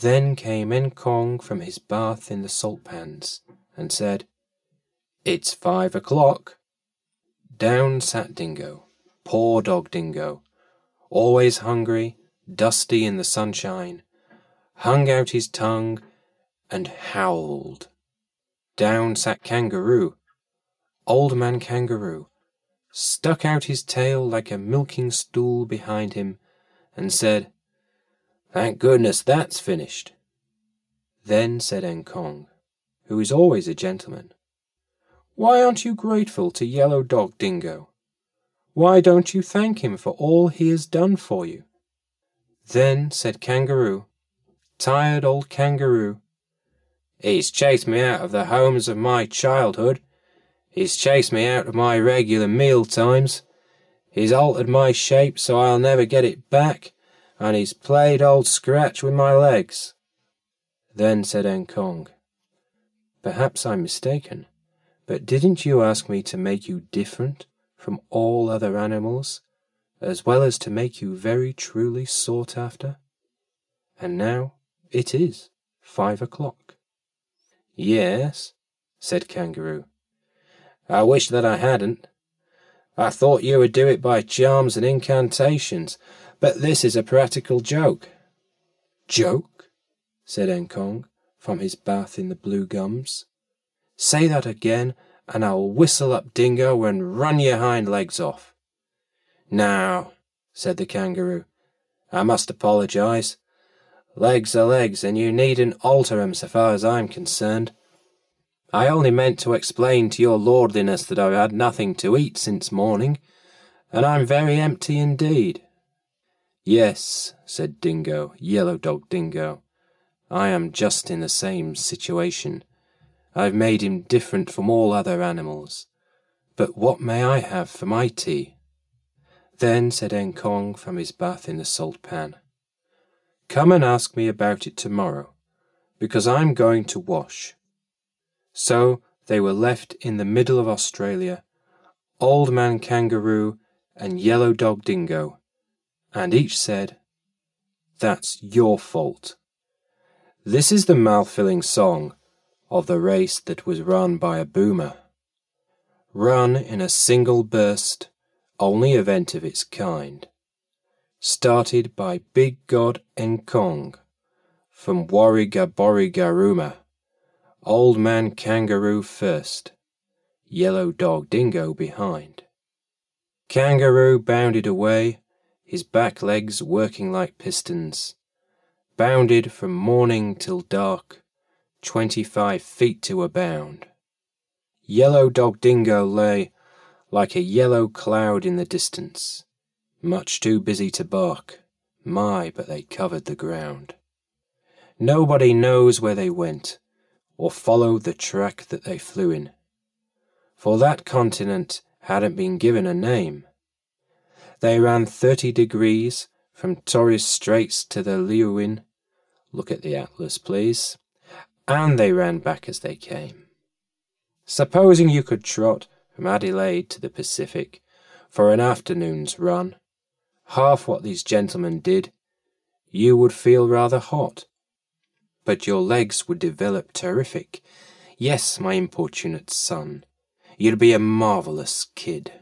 Then came Nqong from his bath in the salt pans, and said, It's five o'clock. Down sat Dingo, poor dog Dingo, always hungry, dusty in the sunshine, hung out his tongue, and howled. Down sat Kangaroo, old man Kangaroo, stuck out his tail like a milking stool behind him, and said, Thank goodness that's finished. Then said Nqong, who is always a gentleman, Why aren't you grateful to Yellow Dog Dingo? Why don't you thank him for all he has done for you? Then said Kangaroo, tired old Kangaroo, He's chased me out of the homes of my childhood. He's chased me out of my regular meal times. He's altered my shape so I'll never get it back, and he's played old scratch with my legs. Then said Nqong, Perhaps I'm mistaken, but didn't you ask me to make you different from all other animals, as well as to make you very truly sought after? And now it is five o'clock. Yes, said Kangaroo. I wish that I hadn't. I thought you would do it by charms and incantations, but this is a practical joke. Joke? said Nqong from his bath in the blue gums. Say that again, and I'll whistle up Dingo and run your hind legs off. Now, said the kangaroo, I must apologize. Legs are legs, and you needn't alter 'em so far as I'm concerned. I only meant to explain to your lordliness that I've had nothing to eat since morning, and I'm very empty indeed. Yes, said Dingo, Yellow Dog Dingo, I am just in the same situation. I've made him different from all other animals. But what may I have for my tea? Then said Nqong from his bath in the salt pan, Come and ask me about it tomorrow, because I'm going to wash. So they were left in the middle of Australia, Old Man Kangaroo and Yellow Dog Dingo, and each said, That's your fault. This is the mouth-filling song of the race that was run by a boomer. Run in a single burst, only event of its kind started by Big God Nqong from Warrigaborrigarooma, Old Man Kangaroo first, Yellow Dog Dingo behind. Kangaroo bounded away, his back legs working like pistons, bounded from morning till dark, twenty-five feet to a bound. Yellow Dog Dingo lay like a yellow cloud in the distance much too busy to bark. My, but they covered the ground. Nobody knows where they went, or follow the track that they flew in, for that continent hadn't been given a name. They ran thirty degrees from Torres Straits to the Leeuwin. Look at the atlas, please. And they ran back as they came. Supposing you could trot from Adelaide to the Pacific for an afternoon's run, half what these gentlemen did, you would feel rather hot. But your legs would develop terrific. Yes, my importunate son, you'd be a marvellous kid.